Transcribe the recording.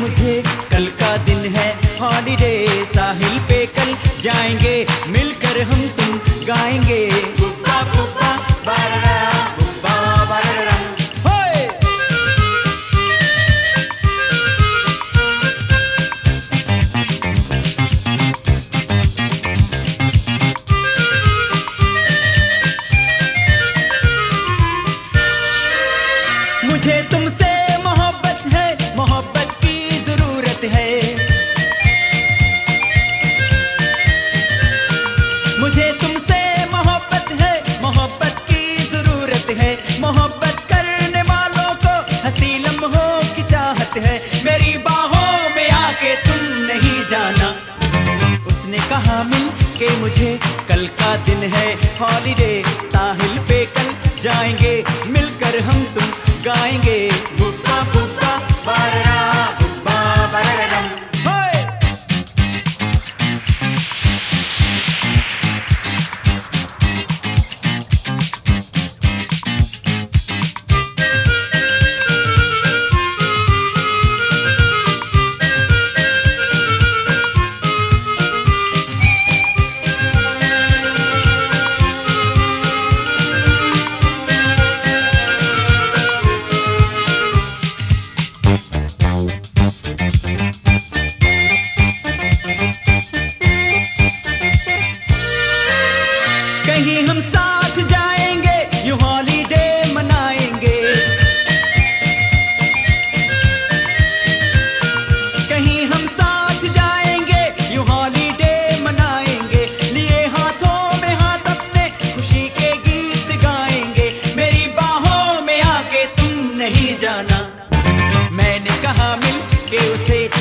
मुझे, कल का दिन है हॉलीडे साहिल पे कल जाएँगे, मिलकर हम तुम गाएँगे। पुपा पुपा बाररा है। मोहब्बत करने वालों को हसी लम्हों की चाहत है। मेरी बाहों में आके तुम नहीं जाना। उसने कहा, मिल के मुझे कल का दिन है। हॉलीडे साहिल पे कल जाएँगे। beauty